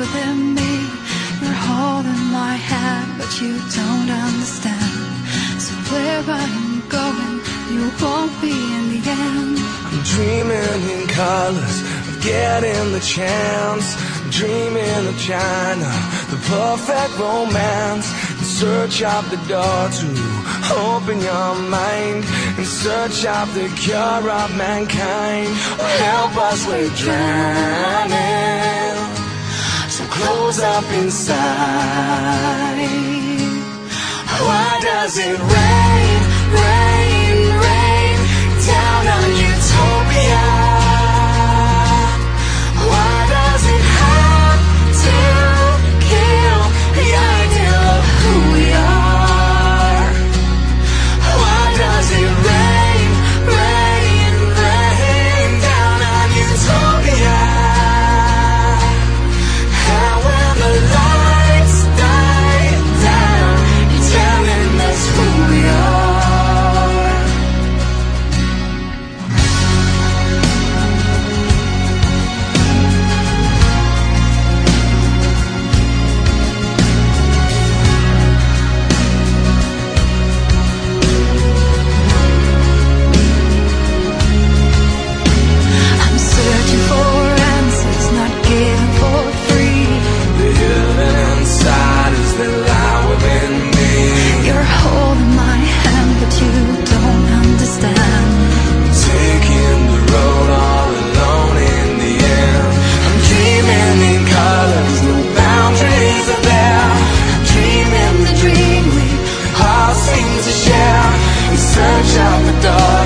within me. You're holding my hand, but you don't understand. So where I'm going, you won't be in the end. I'm dreaming in colors of getting the chance. Dreaming of China, the perfect romance. In search of the door to open your mind. In search of the cure of mankind. Oh, help us, we're drowning. Close up inside. Why does it rain? Out the door.